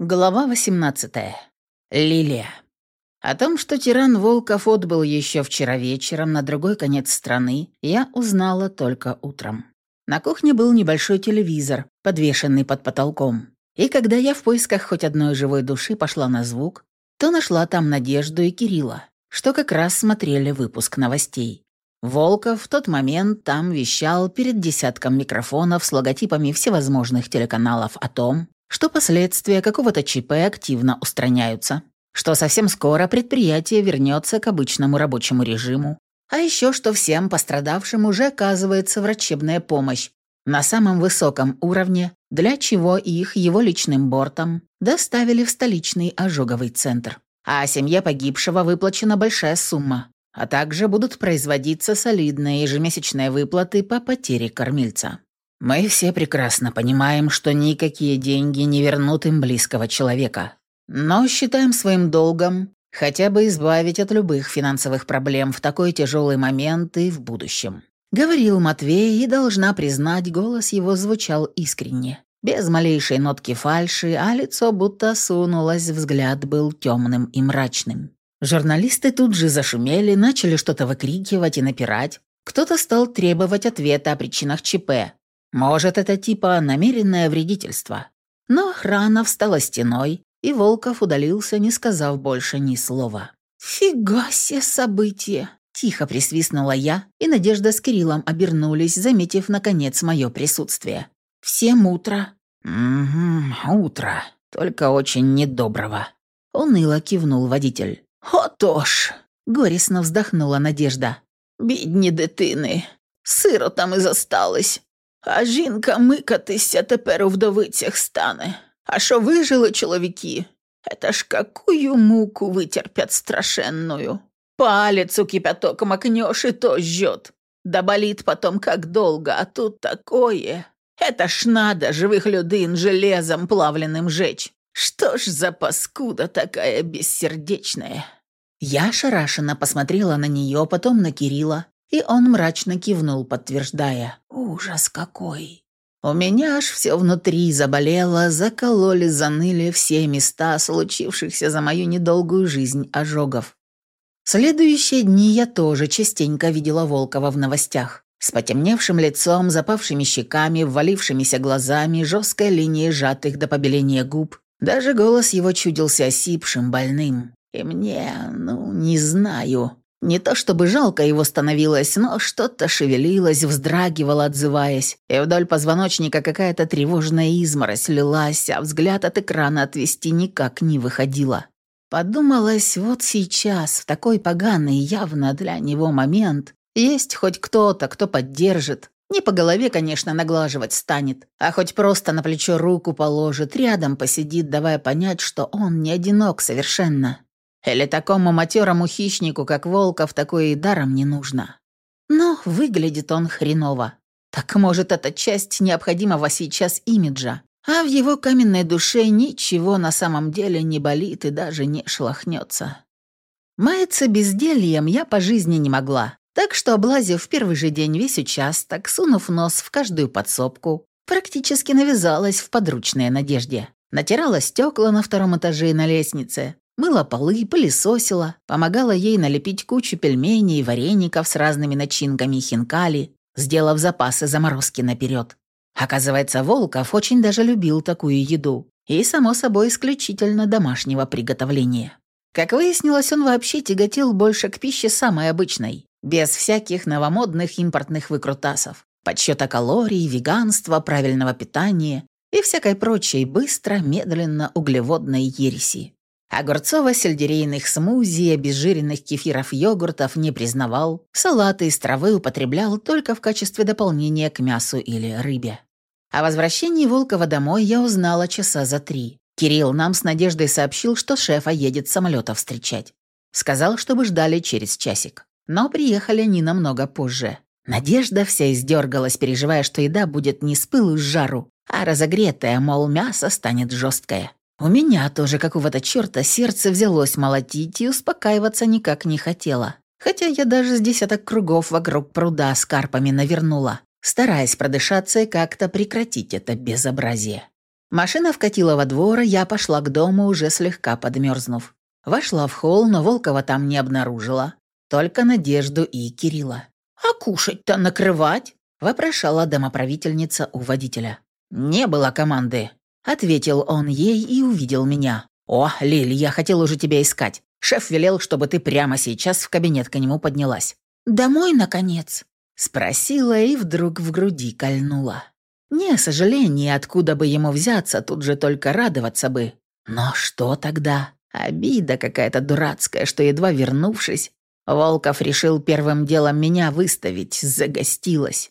Глава 18. Лилия. О том, что тиран Волков отбыл еще вчера вечером на другой конец страны, я узнала только утром. На кухне был небольшой телевизор, подвешенный под потолком. И когда я в поисках хоть одной живой души пошла на звук, то нашла там Надежду и Кирилла, что как раз смотрели выпуск новостей. Волков в тот момент там вещал перед десятком микрофонов с логотипами всевозможных телеканалов о том, что последствия какого-то ЧП активно устраняются, что совсем скоро предприятие вернется к обычному рабочему режиму, а еще что всем пострадавшим уже оказывается врачебная помощь на самом высоком уровне, для чего их его личным бортом доставили в столичный ожоговый центр. А семье погибшего выплачена большая сумма, а также будут производиться солидные ежемесячные выплаты по потере кормильца. Мы все прекрасно понимаем, что никакие деньги не вернут им близкого человека. Но считаем своим долгом хотя бы избавить от любых финансовых проблем в такой тяжелый момент и в будущем. Говорил Матвей, и должна признать, голос его звучал искренне. Без малейшей нотки фальши, а лицо будто сунулось, взгляд был темным и мрачным. Журналисты тут же зашумели, начали что-то выкрикивать и напирать. Кто-то стал требовать ответа о причинах ЧП, может, это типа намеренное вредительство. Но охрана встала стеной, и Волков удалился, не сказав больше ни слова. «Фига себе событие!» Тихо присвистнула я, и Надежда с Кириллом обернулись, заметив, наконец, мое присутствие. «Всем утро». «Угу, утро. Только очень недоброго». Уныло кивнул водитель. «Ото ж!» — горестно вздохнула Надежда. «Бідні дитини. Сиротами зостались. А жінка микатися тепер у вдовицях стане. А що вижили чоловіки? Это ж какую муку вытерпят страшенную. Палец у кипяток макнешь и то жжет. Да болит потом как долго, а тут такое. Это ж надо живых людин железом плавленным жечь. Что ж за паскуда такая бессердечная?» Я шарашенно посмотрела на нее, потом на Кирилла, и он мрачно кивнул, подтверждая. «Ужас какой!» У меня аж все внутри заболело, закололи, заныли все места случившихся за мою недолгую жизнь ожогов. Следующие дни я тоже частенько видела Волкова в новостях. С потемневшим лицом, запавшими щеками, ввалившимися глазами, жесткой линией сжатых до побеления губ. Даже голос его чудился осипшим, больным. И мне, ну, не знаю, не то чтобы жалко его становилось, но что-то шевелилось, вздрагивало, отзываясь, и вдоль позвоночника какая-то тревожная изморозь лилась, а взгляд от экрана отвести никак не выходило. Подумалось, вот сейчас, в такой поганый явно для него момент, есть хоть кто-то, кто поддержит. Не по голове, конечно, наглаживать станет, а хоть просто на плечо руку положит, рядом посидит, давая понять, что он не одинок совершенно. Или такому матерому хищнику, как Волков, такое и даром не нужно. Но выглядит он хреново. Так может, это часть необходимого сейчас имиджа, а в его каменной душе ничего на самом деле не болит и даже не шлахнется. Маяться бездельем я по жизни не могла, так что, облазив в первый же день весь участок, сунув нос в каждую подсобку, практически навязалась в подручной надежде. Натирала стекла на втором этаже и на лестнице, Мыла полы, пылесосила, помогала ей налепить кучу пельменей и вареников с разными начинками хинкали, сделав запасы заморозки наперед. Оказывается, Волков очень даже любил такую еду. И, само собой, исключительно домашнего приготовления. Как выяснилось, он вообще тяготел больше к пище самой обычной, без всяких новомодных импортных выкрутасов, подсчета калорий, веганства, правильного питания и всякой прочей быстро, медленно углеводной ереси. Огурцово-сельдерейных смузи, обезжиренных кефиров йогуртов не признавал, салаты из травы употреблял только в качестве дополнения к мясу или рыбе. О возвращении Волкова домой я узнала часа за три. Кирилл нам с Надеждой сообщил, что шефа едет самолета встречать. Сказал, чтобы ждали через часик. Но приехали они намного позже. Надежда вся издергалась, переживая, что еда будет не с пылу с жару, а разогретая, мол, мясо станет жесткое. У меня тоже какого-то черта сердце взялось молотить и успокаиваться никак не хотела. Хотя я даже с десяток кругов вокруг пруда с карпами навернула, стараясь продышаться и как-то прекратить это безобразие. Машина вкатила во двор, я пошла к дому, уже слегка подмерзнув. Вошла в холл, но Волкова там не обнаружила. Только Надежду и Кирилла. «А кушать-то накрывать?» – вопрошала домоправительница у водителя. «Не было команды», – ответил он ей и увидел меня. «О, Лиль, я хотел уже тебя искать. Шеф велел, чтобы ты прямо сейчас в кабинет к нему поднялась». «Домой, наконец?» – спросила и вдруг в груди кольнула. Не сожаление, откуда бы ему взяться, тут же только радоваться бы. Но что тогда? Обида какая-то дурацкая, что, едва вернувшись, Волков решил первым делом меня выставить, загостилась.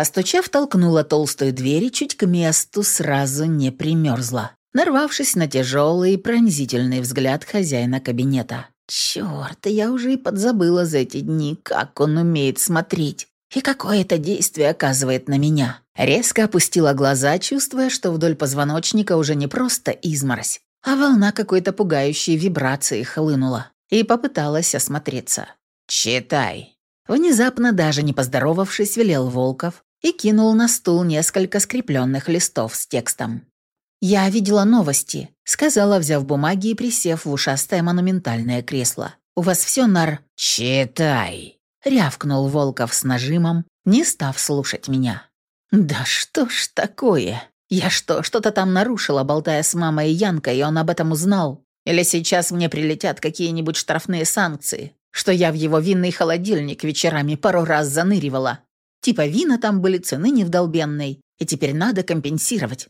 Постучав, толкнула толстую дверь и чуть к месту сразу не примерзла, нарвавшись на тяжелый и пронзительный взгляд хозяина кабинета. Черт, я уже и подзабыла за эти дни, как он умеет смотреть и какое это действие оказывает на меня. Резко опустила глаза, чувствуя, что вдоль позвоночника уже не просто изморозь, а волна какой-то пугающей вибрации хлынула, и попыталась осмотреться. «Читай». Внезапно, даже не поздоровавшись, велел Волков и кинул на стул несколько скрепленных листов с текстом. «Я видела новости», — сказала, взяв бумаги и присев в ушастое монументальное кресло. «У вас все нар...» «Читай», — рявкнул Волков с нажимом, не став слушать меня. «Да что ж такое? Я что, что-то там нарушила, болтая с мамой и Янкой, и он об этом узнал? Или сейчас мне прилетят какие-нибудь штрафные санкции, что я в его винный холодильник вечерами пару раз заныривала? Типа вина там были цены невдолбенной, и теперь надо компенсировать.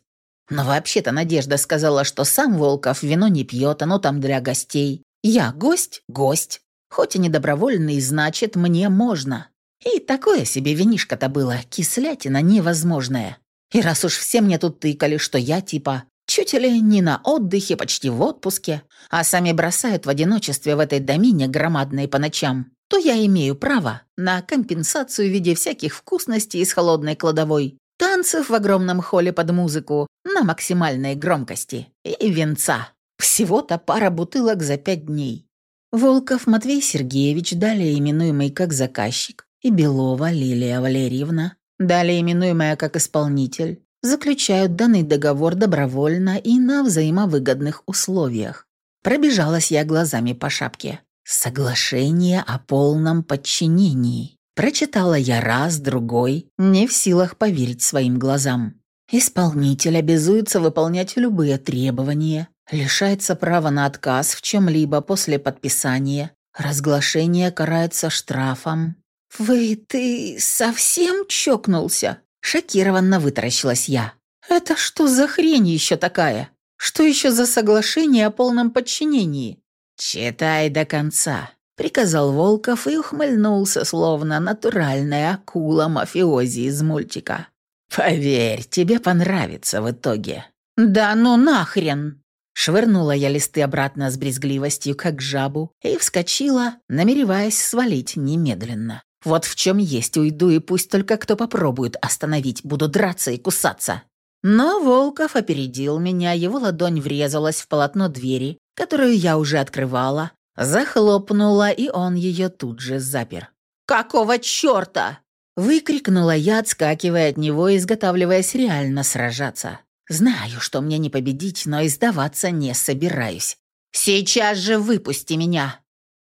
Но вообще-то Надежда сказала, что сам Волков вино не пьет, оно там для гостей. Я гость? Гость. Хоть и не добровольный, значит, мне можно. И такое себе винишко-то было, кислятина невозможная. И раз уж все мне тут тыкали, что я типа чуть ли не на отдыхе, почти в отпуске, а сами бросают в одиночестве в этой домине громадной по ночам, то я имею право на компенсацию в виде всяких вкусностей из холодной кладовой, танцев в огромном холле под музыку на максимальной громкости и венца. Всего-то пара бутылок за пять дней. Волков Матвей Сергеевич, далее именуемый как заказчик, и Белова Лилия Валерьевна, далее именуемая как исполнитель, заключают данный договор добровольно и на взаимовыгодных условиях. Пробежалась я глазами по шапке. «Соглашение о полном подчинении». Прочитала я раз, другой, не в силах поверить своим глазам. Исполнитель обязуется выполнять любые требования, лишается права на отказ в чем-либо после подписания, разглашение карается штрафом. «Вы, ты совсем чокнулся?» Шокированно вытаращилась я. «Это что за хрень еще такая? Что еще за соглашение о полном подчинении?» «Читай до конца», — приказал Волков и ухмыльнулся, словно натуральная акула мафиози из мультика. «Поверь, тебе понравится в итоге». «Да ну нахрен!» Швырнула я листы обратно с брезгливостью, как жабу, и вскочила, намереваясь свалить немедленно. Вот в чем есть уйду, и пусть только кто попробует остановить, буду драться и кусаться. Но Волков опередил меня, его ладонь врезалась в полотно двери, которую я уже открывала, захлопнула, и он ее тут же запер. «Какого черта?» Выкрикнула я, отскакивая от него, изготавливаясь реально сражаться. Знаю, что мне не победить, но и сдаваться не собираюсь. Сейчас же выпусти меня!»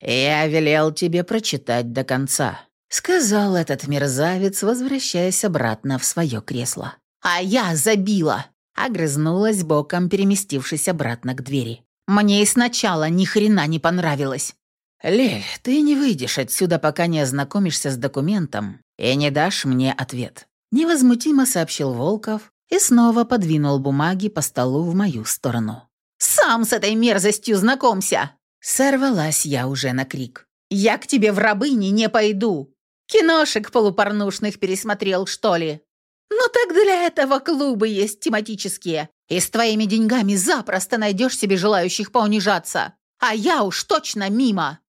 «Я велел тебе прочитать до конца», — сказал этот мерзавец, возвращаясь обратно в свое кресло. «А я забила!» — огрызнулась боком, переместившись обратно к двери. «Мне и сначала ни хрена не понравилось». «Лель, ты не выйдешь отсюда, пока не ознакомишься с документом и не дашь мне ответ», — невозмутимо сообщил Волков, и снова подвинул бумаги по столу в мою сторону. «Сам с этой мерзостью знакомься!» Сорвалась я уже на крик. «Я к тебе в рабыни не пойду! Киношек полупорнушных пересмотрел, что ли? Ну так для этого клубы есть тематические, и с твоими деньгами запросто найдешь себе желающих поунижаться, а я уж точно мимо!»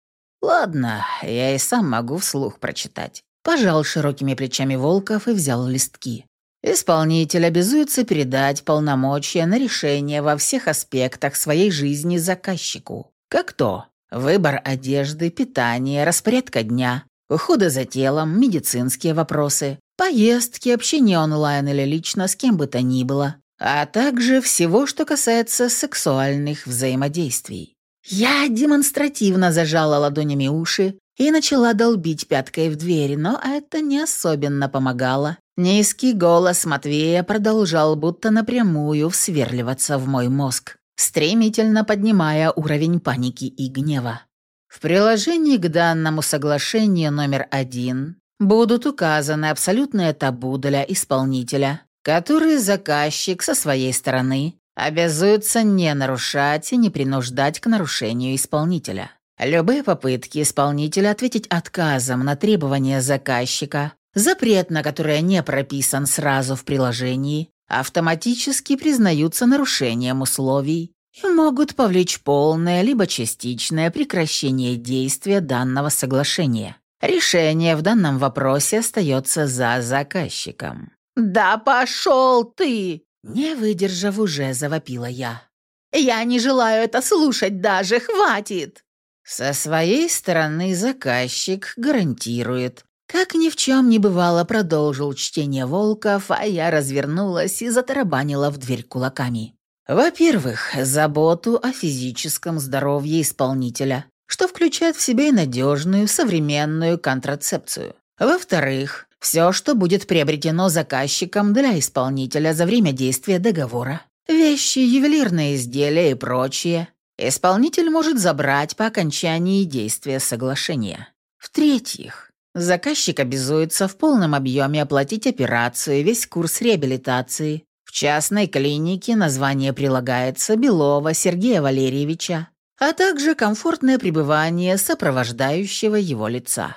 «Ладно, я и сам могу вслух прочитать». Пожал широкими плечами Волков и взял листки. Исполнитель обязуется передать полномочия на решение во всех аспектах своей жизни заказчику. Как то выбор одежды, питание, распорядка дня, ухода за телом, медицинские вопросы, поездки, общение онлайн или лично с кем бы то ни было, а также всего, что касается сексуальных взаимодействий. Я демонстративно зажала ладонями уши и начала долбить пяткой в дверь, но это не особенно помогало. Низкий голос Матвея продолжал будто напрямую всверливаться в мой мозг, стремительно поднимая уровень паники и гнева. В приложении к данному соглашению номер один будут указаны абсолютные табу для исполнителя, которые заказчик со своей стороны обязуется не нарушать и не принуждать к нарушению исполнителя. Любые попытки исполнителя ответить отказом на требования заказчика, запрет на который не прописан сразу в приложении, автоматически признаются нарушением условий и могут повлечь полное либо частичное прекращение действия данного соглашения. Решение в данном вопросе остается за заказчиком. «Да пошел ты!» Не выдержав, уже завопила я. «Я не желаю это слушать даже, хватит!» Со своей стороны заказчик гарантирует. Как ни в чем не бывало, продолжил чтение Волков, а я развернулась и затарабанила в дверь кулаками. Во-первых, заботу о физическом здоровье исполнителя, что включает в себя и надежную современную контрацепцию. Во-вторых, все, что будет приобретено заказчиком для исполнителя за время действия договора. Вещи, ювелирные изделия и прочее. Исполнитель может забрать по окончании действия соглашения. В-третьих, заказчик обязуется в полном объеме оплатить операцию весь курс реабилитации. В частной клинике название прилагается Белова Сергея Валерьевича, а также комфортное пребывание сопровождающего его лица.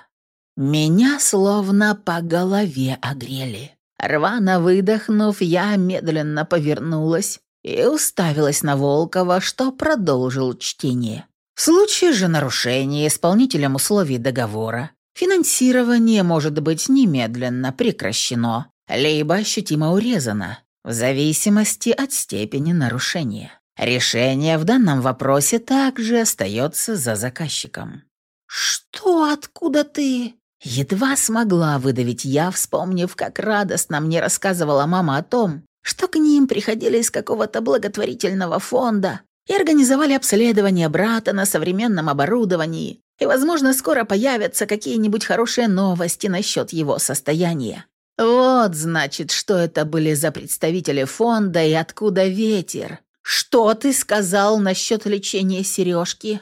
Меня словно по голове огрели. Рвано выдохнув, я медленно повернулась и уставилась на Волкова, что продолжил чтение. В случае же нарушения исполнителем условий договора финансирование может быть немедленно прекращено, либо ощутимо урезано, в зависимости от степени нарушения. Решение в данном вопросе также остается за заказчиком. «Что? Откуда ты?» Едва смогла выдавить я, вспомнив, как радостно мне рассказывала мама о том, что к ним приходили из какого-то благотворительного фонда и организовали обследование брата на современном оборудовании, и, возможно, скоро появятся какие-нибудь хорошие новости насчет его состояния. Вот, значит, что это были за представители фонда и откуда ветер. Что ты сказал насчет лечения сережки?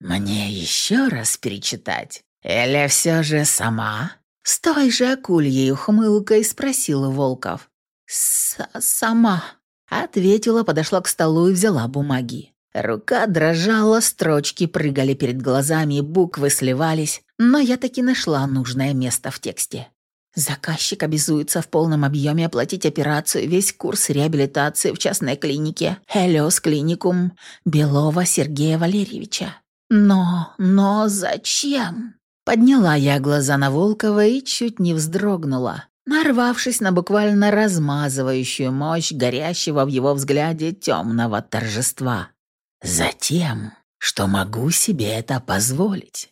Мне еще раз перечитать. «Или все же сама?» С той же акульей ухмылкой спросила Волков. С «Сама», — ответила, подошла к столу и взяла бумаги. Рука дрожала, строчки прыгали перед глазами, буквы сливались, но я таки нашла нужное место в тексте. Заказчик обязуется в полном объеме оплатить операцию весь курс реабилитации в частной клинике «Хелиос Клиникум» Белова Сергея Валерьевича. Но, но зачем? Подняла я глаза на Волкова и чуть не вздрогнула, нарвавшись на буквально размазывающую мощь горящего в его взгляде темного торжества. Затем, что могу себе это позволить.